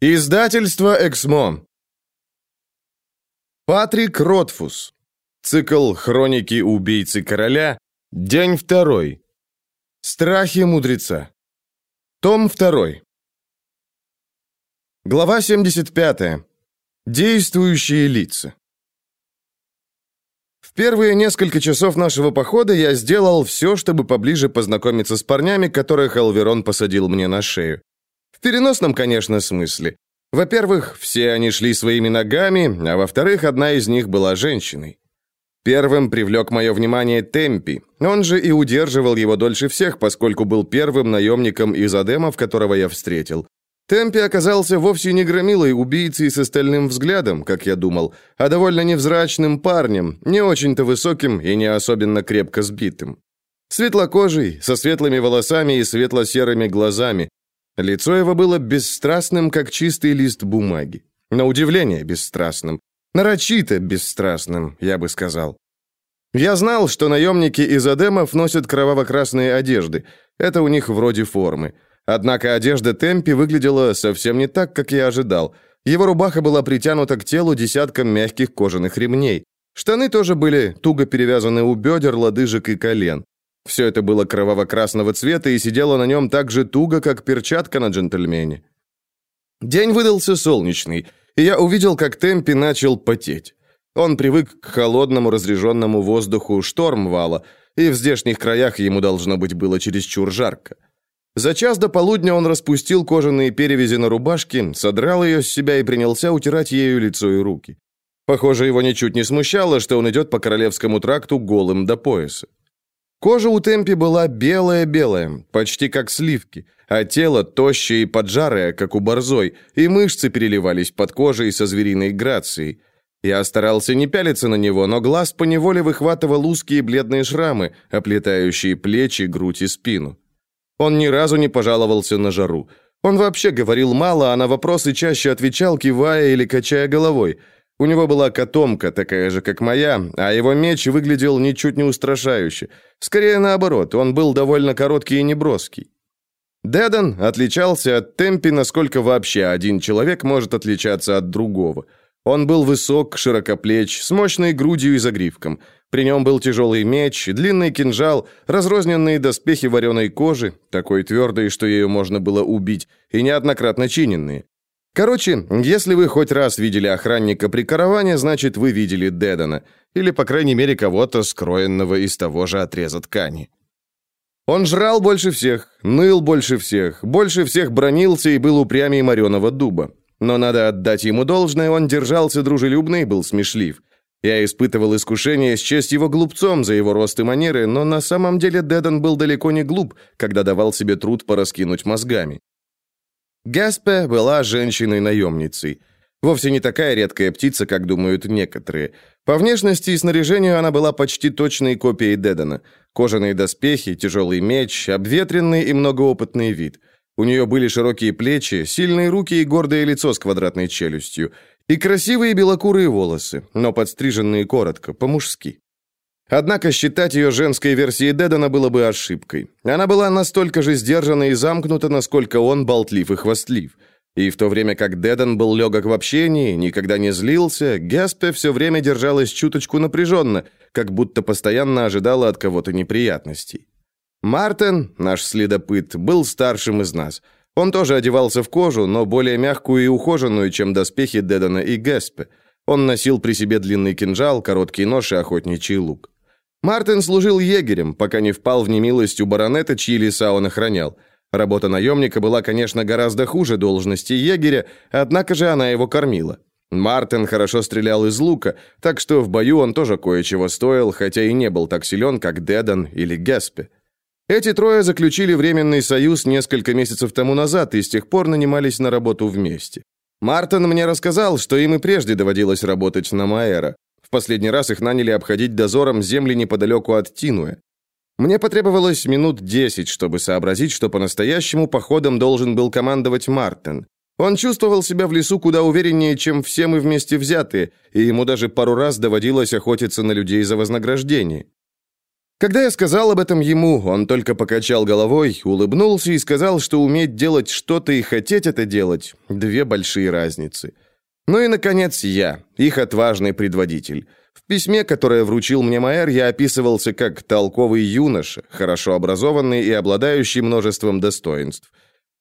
Издательство «Эксмо». Патрик Ротфус. Цикл «Хроники убийцы короля». День второй. Страхи мудреца. Том второй. Глава 75. Действующие лица. В первые несколько часов нашего похода я сделал все, чтобы поближе познакомиться с парнями, которых Алверон посадил мне на шею. В переносном, конечно, смысле. Во-первых, все они шли своими ногами, а во-вторых, одна из них была женщиной. Первым привлек мое внимание Темпи. Он же и удерживал его дольше всех, поскольку был первым наемником из Адемов, которого я встретил. Темпи оказался вовсе не громилой убийцей с остальным взглядом, как я думал, а довольно невзрачным парнем, не очень-то высоким и не особенно крепко сбитым. Светлокожий, со светлыми волосами и светло-серыми глазами, Лицо его было бесстрастным, как чистый лист бумаги. На удивление бесстрастным. Нарочито бесстрастным, я бы сказал. Я знал, что наемники из Адемов носят кроваво-красные одежды. Это у них вроде формы. Однако одежда Темпи выглядела совсем не так, как я ожидал. Его рубаха была притянута к телу десятком мягких кожаных ремней. Штаны тоже были туго перевязаны у бедер, лодыжек и колен. Все это было кроваво-красного цвета и сидело на нем так же туго, как перчатка на джентльмене. День выдался солнечный, и я увидел, как Темпи начал потеть. Он привык к холодному разреженному воздуху штормвала, и в здешних краях ему должно быть было чересчур жарко. За час до полудня он распустил кожаные перевязи на рубашке, содрал ее с себя и принялся утирать ею лицо и руки. Похоже, его ничуть не смущало, что он идет по Королевскому тракту голым до пояса. Кожа у Темпи была белая-белая, почти как сливки, а тело тощее и поджарое, как у борзой, и мышцы переливались под кожей со звериной грацией. Я старался не пялиться на него, но глаз поневоле выхватывал узкие бледные шрамы, оплетающие плечи, грудь и спину. Он ни разу не пожаловался на жару. Он вообще говорил мало, а на вопросы чаще отвечал, кивая или качая головой – у него была котомка, такая же, как моя, а его меч выглядел ничуть не устрашающе. Скорее наоборот, он был довольно короткий и неброский. Дедон отличался от Темпи, насколько вообще один человек может отличаться от другого. Он был высок, широкоплеч, с мощной грудью и загривком. При нем был тяжелый меч, длинный кинжал, разрозненные доспехи вареной кожи, такой твердой, что ее можно было убить, и неоднократно чиненные. Короче, если вы хоть раз видели охранника при караване, значит, вы видели Дедана, или, по крайней мере, кого-то, скроенного из того же отреза ткани. Он жрал больше всех, ныл больше всех, больше всех бронился и был упрямее мореного дуба. Но надо отдать ему должное, он держался дружелюбно и был смешлив. Я испытывал искушение счесть его глупцом за его рост и манеры, но на самом деле Дедан был далеко не глуп, когда давал себе труд пораскинуть мозгами. Гаспе была женщиной-наемницей. Вовсе не такая редкая птица, как думают некоторые. По внешности и снаряжению она была почти точной копией Дедана. Кожаные доспехи, тяжелый меч, обветренный и многоопытный вид. У нее были широкие плечи, сильные руки и гордое лицо с квадратной челюстью. И красивые белокурые волосы, но подстриженные коротко, по-мужски. Однако считать ее женской версией Дедана было бы ошибкой. Она была настолько же сдержана и замкнута, насколько он болтлив и хвастлив. И в то время как Дедан был легок в общении, никогда не злился, Геспе все время держалась чуточку напряженно, как будто постоянно ожидала от кого-то неприятностей. Мартин, наш следопыт, был старшим из нас. Он тоже одевался в кожу, но более мягкую и ухоженную, чем доспехи Дедана и Геспе. Он носил при себе длинный кинжал, короткий нож и охотничий лук. Мартин служил егерем, пока не впал в немилость у баронета, чьи леса он охранял. Работа наемника была, конечно, гораздо хуже должности егеря, однако же она его кормила. Мартин хорошо стрелял из лука, так что в бою он тоже кое-чего стоил, хотя и не был так силен, как Дедан или Геспе. Эти трое заключили временный союз несколько месяцев тому назад и с тех пор нанимались на работу вместе. Мартин мне рассказал, что им и прежде доводилось работать на Маэра. В последний раз их наняли обходить дозором земли неподалеку от Тинуэ. Мне потребовалось минут десять, чтобы сообразить, что по-настоящему походом должен был командовать Мартин. Он чувствовал себя в лесу куда увереннее, чем все мы вместе взятые, и ему даже пару раз доводилось охотиться на людей за вознаграждение. Когда я сказал об этом ему, он только покачал головой, улыбнулся и сказал, что уметь делать что-то и хотеть это делать – две большие разницы. Ну и, наконец, я, их отважный предводитель. В письме, которое вручил мне Майер, я описывался как толковый юноша, хорошо образованный и обладающий множеством достоинств.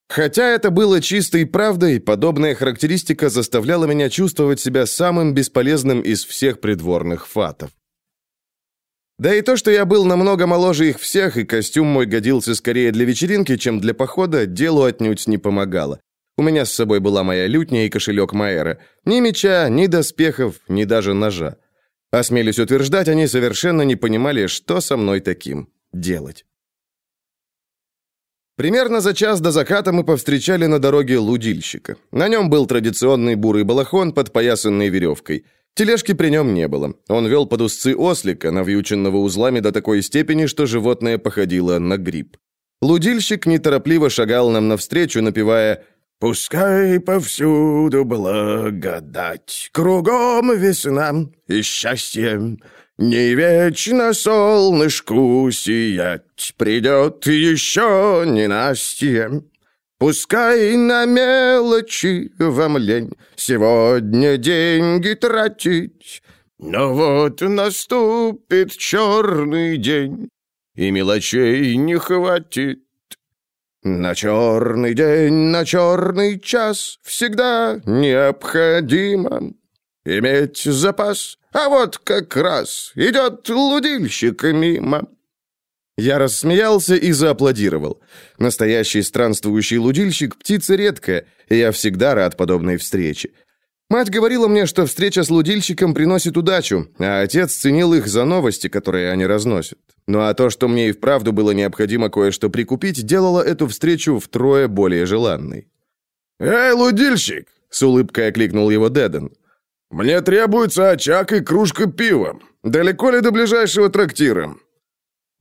Хотя это было чистой правдой, подобная характеристика заставляла меня чувствовать себя самым бесполезным из всех придворных фатов. Да и то, что я был намного моложе их всех, и костюм мой годился скорее для вечеринки, чем для похода, делу отнюдь не помогало. У меня с собой была моя лютня и кошелек Майера. Ни меча, ни доспехов, ни даже ножа. Осмелюсь утверждать, они совершенно не понимали, что со мной таким делать. Примерно за час до заката мы повстречали на дороге лудильщика. На нем был традиционный бурый балахон, подпоясанный веревкой – Тележки при нем не было. Он вел под узцы ослика, навьюченного узлами до такой степени, что животное походило на гриб. Лудильщик неторопливо шагал нам навстречу, напевая «Пускай повсюду благодать, кругом весна и счастье, не вечно солнышку сиять, придет еще ненастье». Пускай на мелочи вам лень Сегодня деньги тратить, Но вот наступит черный день, И мелочей не хватит. На черный день, на черный час Всегда необходимо Иметь запас, а вот как раз Идет лудильщик мимо. Я рассмеялся и зааплодировал. Настоящий странствующий лудильщик – птица редкая, и я всегда рад подобной встрече. Мать говорила мне, что встреча с лудильщиком приносит удачу, а отец ценил их за новости, которые они разносят. Ну а то, что мне и вправду было необходимо кое-что прикупить, делало эту встречу втрое более желанной. «Эй, лудильщик!» — с улыбкой окликнул его Деден. «Мне требуется очаг и кружка пива. Далеко ли до ближайшего трактира?»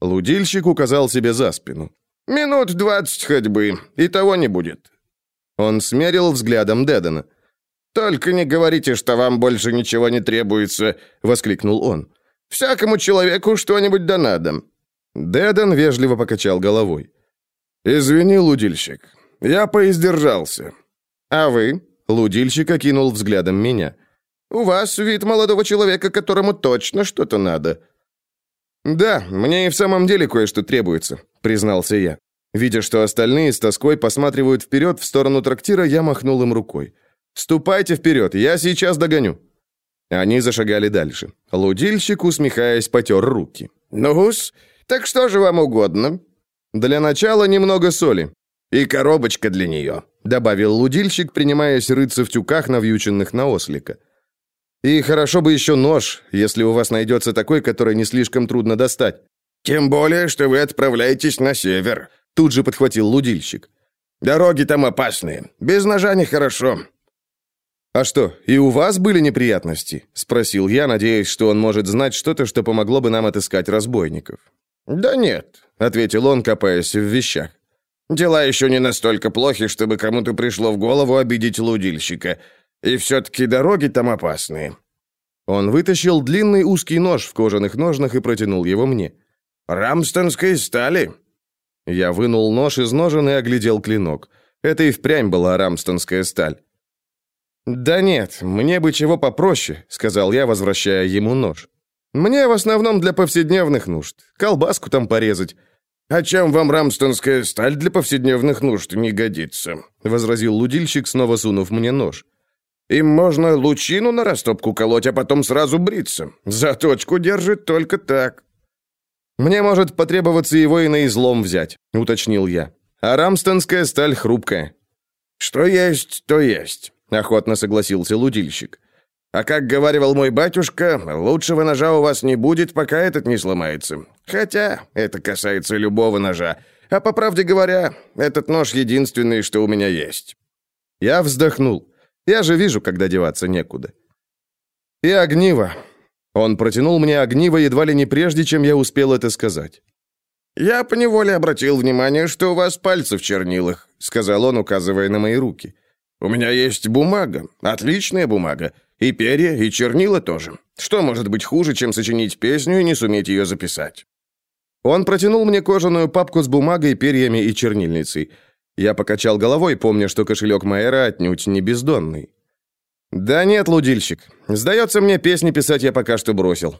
Лудильщик указал себе за спину. «Минут двадцать ходьбы, и того не будет». Он смерил взглядом Дедена. «Только не говорите, что вам больше ничего не требуется», — воскликнул он. «Всякому человеку что-нибудь да надо». Деден вежливо покачал головой. «Извини, лудильщик, я поиздержался». «А вы?» — лудильщик окинул взглядом меня. «У вас вид молодого человека, которому точно что-то надо». «Да, мне и в самом деле кое-что требуется», — признался я. Видя, что остальные с тоской посматривают вперед в сторону трактира, я махнул им рукой. «Ступайте вперед, я сейчас догоню». Они зашагали дальше. Лудильщик, усмехаясь, потер руки. «Ну-с, так что же вам угодно?» «Для начала немного соли». «И коробочка для нее», — добавил лудильщик, принимаясь рыться в тюках, навьюченных на ослика. И хорошо бы еще нож, если у вас найдется такой, который не слишком трудно достать. Тем более, что вы отправляетесь на север, тут же подхватил лудильщик. Дороги там опасные. Без ножа нехорошо. А что, и у вас были неприятности? спросил я, надеясь, что он может знать что-то, что помогло бы нам отыскать разбойников. Да нет, ответил он, копаясь в вещах. Дела еще не настолько плохи, чтобы кому-то пришло в голову обидеть лудильщика. И все-таки дороги там опасные». Он вытащил длинный узкий нож в кожаных ножнах и протянул его мне. «Рамстонской стали?» Я вынул нож из ножен и оглядел клинок. Это и впрямь была рамстонская сталь. «Да нет, мне бы чего попроще», — сказал я, возвращая ему нож. «Мне в основном для повседневных нужд. Колбаску там порезать». «А чем вам рамстонская сталь для повседневных нужд не годится?» — возразил лудильщик, снова сунув мне нож. Им можно лучину на растопку колоть, а потом сразу бриться. Заточку держит только так». «Мне может потребоваться его и на излом взять», — уточнил я. «А рамстонская сталь хрупкая». «Что есть, то есть», — охотно согласился лудильщик. «А как говаривал мой батюшка, лучшего ножа у вас не будет, пока этот не сломается. Хотя это касается любого ножа. А по правде говоря, этот нож единственный, что у меня есть». Я вздохнул. Я же вижу, когда деваться некуда. И огниво. Он протянул мне огниво едва ли не прежде, чем я успел это сказать. «Я поневоле обратил внимание, что у вас пальцы в чернилах», — сказал он, указывая на мои руки. «У меня есть бумага, отличная бумага, и перья, и чернила тоже. Что может быть хуже, чем сочинить песню и не суметь ее записать?» Он протянул мне кожаную папку с бумагой, перьями и чернильницей. Я покачал головой, помня, что кошелек Майера отнюдь не бездонный. «Да нет, лудильщик. Сдается мне, песни писать я пока что бросил».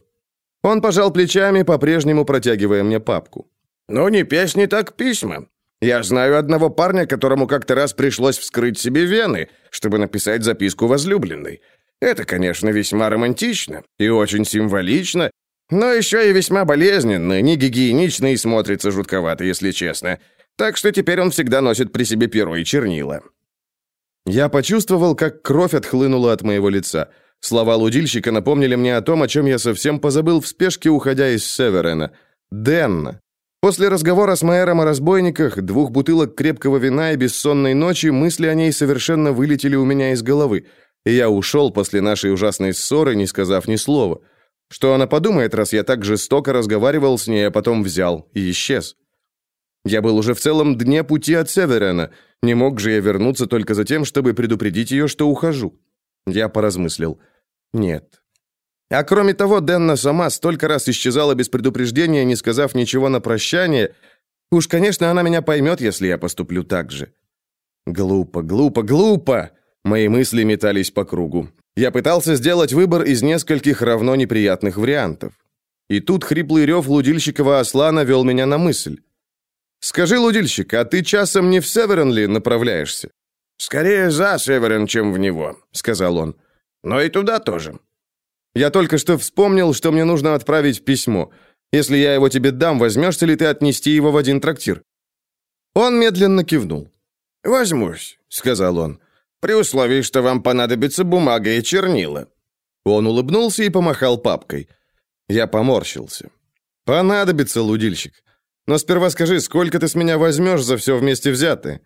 Он пожал плечами, по-прежнему протягивая мне папку. «Ну, не песни, так письма. Я знаю одного парня, которому как-то раз пришлось вскрыть себе вены, чтобы написать записку возлюбленной. Это, конечно, весьма романтично и очень символично, но еще и весьма болезненно, не гигиенично и смотрится жутковато, если честно. Так что теперь он всегда носит при себе перо и чернила. Я почувствовал, как кровь отхлынула от моего лица. Слова лудильщика напомнили мне о том, о чем я совсем позабыл в спешке, уходя из Северена. Денна. После разговора с Майером о разбойниках, двух бутылок крепкого вина и бессонной ночи, мысли о ней совершенно вылетели у меня из головы, и я ушел после нашей ужасной ссоры, не сказав ни слова. Что она подумает, раз я так жестоко разговаривал с ней, а потом взял и исчез? Я был уже в целом дне пути от Северена. Не мог же я вернуться только за тем, чтобы предупредить ее, что ухожу. Я поразмыслил. Нет. А кроме того, Денна сама столько раз исчезала без предупреждения, не сказав ничего на прощание. Уж, конечно, она меня поймет, если я поступлю так же. Глупо, глупо, глупо. Мои мысли метались по кругу. Я пытался сделать выбор из нескольких равно неприятных вариантов. И тут хриплый рев лудильщикова осла навел меня на мысль. «Скажи, лудильщик, а ты часом не в Северенли направляешься?» «Скорее за Северен, чем в него», — сказал он. «Но и туда тоже». «Я только что вспомнил, что мне нужно отправить письмо. Если я его тебе дам, возьмешься ли ты отнести его в один трактир?» Он медленно кивнул. «Возьмусь», — сказал он при условии, что вам понадобится бумага и чернила». Он улыбнулся и помахал папкой. Я поморщился. «Понадобится, лудильщик. Но сперва скажи, сколько ты с меня возьмешь за все вместе взятое?»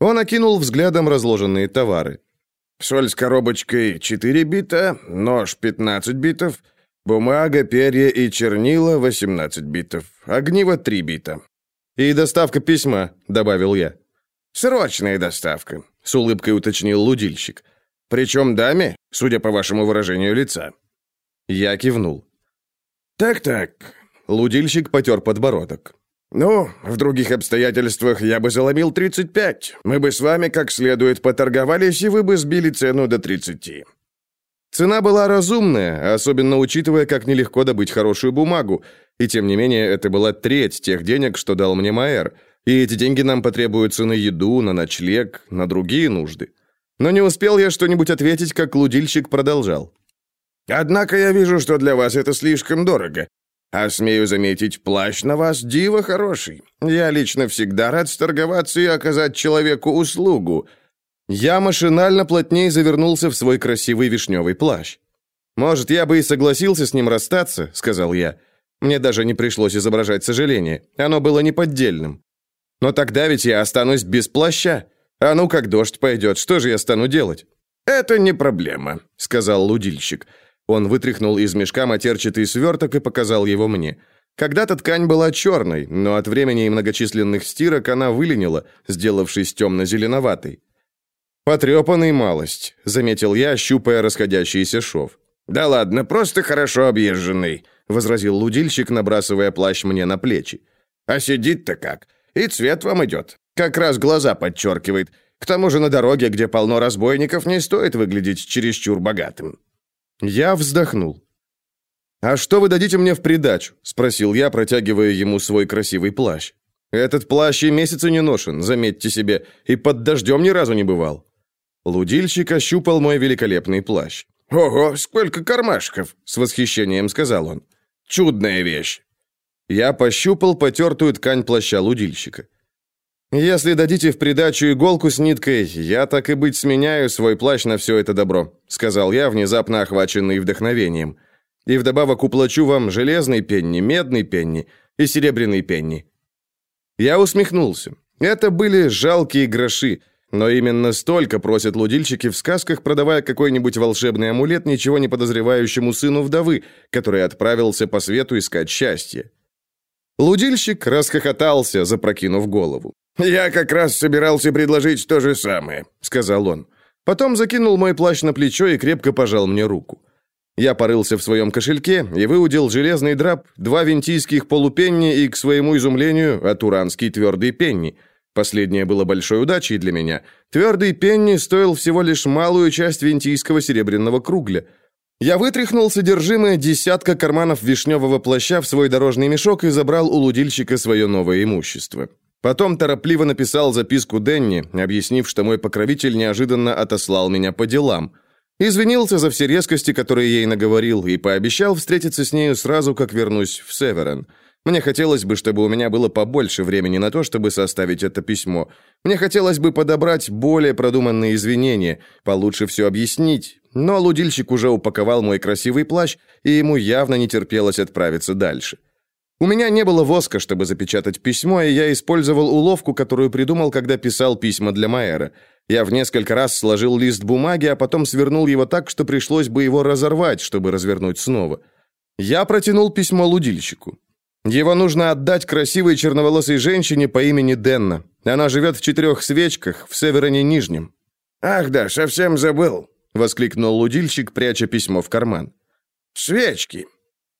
Он окинул взглядом разложенные товары. «Соль с коробочкой 4 бита, нож 15 битов, бумага, перья и чернила 18 битов, огниво 3 бита». «И доставка письма», — добавил я. «Срочная доставка с улыбкой уточнил лудильщик. Причем даме, судя по вашему выражению лица. Я кивнул. Так-так. Лудильщик потер подбородок. Ну, в других обстоятельствах я бы заломил 35. Мы бы с вами как следует поторговались, и вы бы сбили цену до 30. Цена была разумная, особенно учитывая, как нелегко добыть хорошую бумагу, и тем не менее это была треть тех денег, что дал мне Майер, и эти деньги нам потребуются на еду, на ночлег, на другие нужды. Но не успел я что-нибудь ответить, как лудильщик продолжал. «Однако я вижу, что для вас это слишком дорого. А смею заметить, плащ на вас диво хороший. Я лично всегда рад сторговаться и оказать человеку услугу». Я машинально плотнее завернулся в свой красивый вишневый плащ. «Может, я бы и согласился с ним расстаться», — сказал я. Мне даже не пришлось изображать сожаление. Оно было неподдельным. Но тогда ведь я останусь без плаща. А ну как дождь пойдет, что же я стану делать? Это не проблема, сказал лудильщик. Он вытряхнул из мешка матерчатый сверток и показал его мне. Когда-то ткань была черной, но от времени и многочисленных стирок она выленила, сделавшись темно-зеленоватой. «Потрепанный малость», — заметил я, щупая расходящийся шов. «Да ладно, просто хорошо объезженный», — возразил лудильщик, набрасывая плащ мне на плечи. «А сидит-то как? И цвет вам идет. Как раз глаза подчеркивает. К тому же на дороге, где полно разбойников, не стоит выглядеть чересчур богатым». Я вздохнул. «А что вы дадите мне в придачу?» – спросил я, протягивая ему свой красивый плащ. «Этот плащ и месяца не ношен, заметьте себе, и под дождем ни разу не бывал». Лудильщик ощупал мой великолепный плащ. «Ого, сколько кармашков!» – с восхищением сказал он. «Чудная вещь!» Я пощупал потертую ткань плаща лудильщика. «Если дадите в придачу иголку с ниткой, я так и быть сменяю свой плащ на все это добро», сказал я, внезапно охваченный вдохновением. «И вдобавок уплачу вам железный пенни, медный пенни и серебряный пенни». Я усмехнулся. Это были жалкие гроши, но именно столько просят лудильщики в сказках, продавая какой-нибудь волшебный амулет ничего не подозревающему сыну вдовы, который отправился по свету искать счастье. Лудильщик расхохотался, запрокинув голову. «Я как раз собирался предложить то же самое», — сказал он. Потом закинул мой плащ на плечо и крепко пожал мне руку. Я порылся в своем кошельке и выудил железный драп, два винтийских полупенни и, к своему изумлению, атуранский твердый пенни. Последнее было большой удачей для меня. Твердый пенни стоил всего лишь малую часть винтийского серебряного кругля. Я вытряхнул содержимое десятка карманов вишневого плаща в свой дорожный мешок и забрал у лудильщика свое новое имущество. Потом торопливо написал записку Денни, объяснив, что мой покровитель неожиданно отослал меня по делам – Извинился за все резкости, которые ей наговорил, и пообещал встретиться с нею сразу, как вернусь в Северен. Мне хотелось бы, чтобы у меня было побольше времени на то, чтобы составить это письмо. Мне хотелось бы подобрать более продуманные извинения, получше все объяснить. Но лудильщик уже упаковал мой красивый плащ, и ему явно не терпелось отправиться дальше. У меня не было воска, чтобы запечатать письмо, и я использовал уловку, которую придумал, когда писал письма для Майера – я в несколько раз сложил лист бумаги, а потом свернул его так, что пришлось бы его разорвать, чтобы развернуть снова. Я протянул письмо лудильщику. Его нужно отдать красивой черноволосой женщине по имени Денна. Она живет в четырех свечках в Североне Нижнем. «Ах да, совсем забыл», — воскликнул лудильщик, пряча письмо в карман. «Свечки».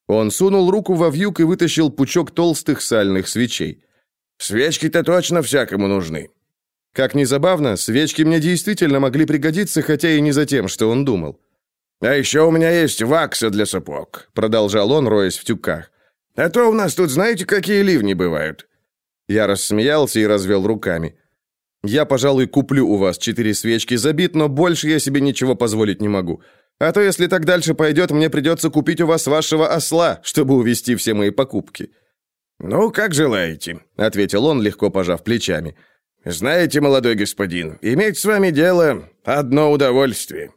Он сунул руку во вьюг и вытащил пучок толстых сальных свечей. «Свечки-то точно всякому нужны. Как ни забавно, свечки мне действительно могли пригодиться, хотя и не за тем, что он думал. «А еще у меня есть вакса для сапог», — продолжал он, роясь в тюках. «А то у нас тут знаете, какие ливни бывают?» Я рассмеялся и развел руками. «Я, пожалуй, куплю у вас четыре свечки за бит, но больше я себе ничего позволить не могу. А то, если так дальше пойдет, мне придется купить у вас вашего осла, чтобы увести все мои покупки». «Ну, как желаете», — ответил он, легко пожав плечами. «Знаете, молодой господин, иметь с вами дело — одно удовольствие».